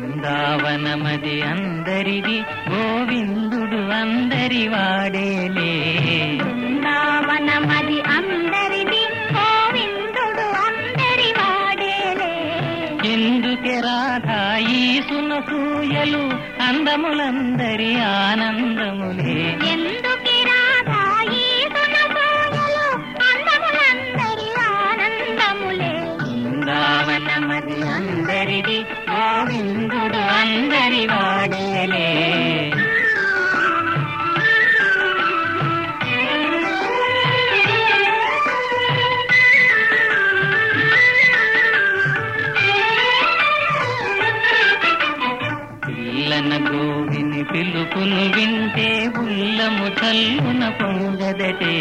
బృందావనమది అందరిది గోవిందుడు అందరి వాడేలే రాధా ఈ సునసూయలు అందములందరి ఆనందములే. ఎందుకి రాధా ఈ సునసూయలు అందములందరి ఆనందములే. బృందావనమది అందరిది గోవిందుడు అందరి వాడేలే. పిల్లన గోవిని పిలుపును వింటే ఉల్లము చల్లున పొంగదటే.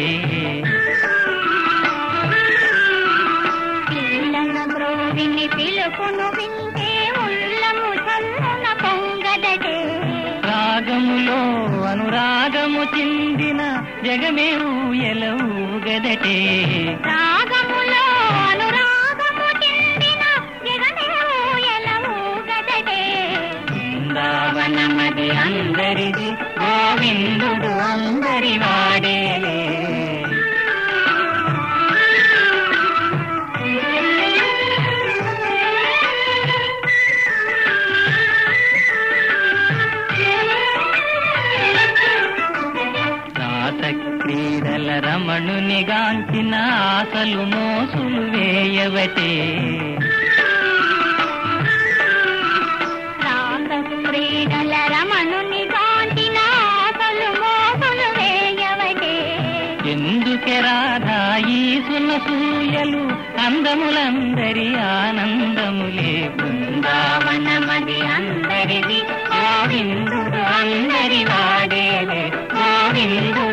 పిల్లల గ్రోవిని పిలుపును వింటే ఉల్లము చల్లున పొంగదటే. రాగములో అనురాగము చెందిన జగమే ఊయలవుగదటే రాగములో అనురాగము అందరిది గోవిందుడు అందరి వాడేలే. క్రీడల రమణుని గాంచిన ఆశలు మోసులు వేయవటే. అందుకే రాధా ఈ సునసూయలు అందములందరి ఆనందములే బృందావనమది అందరిది గోవిందు అందరి వాడేలే గోవిందు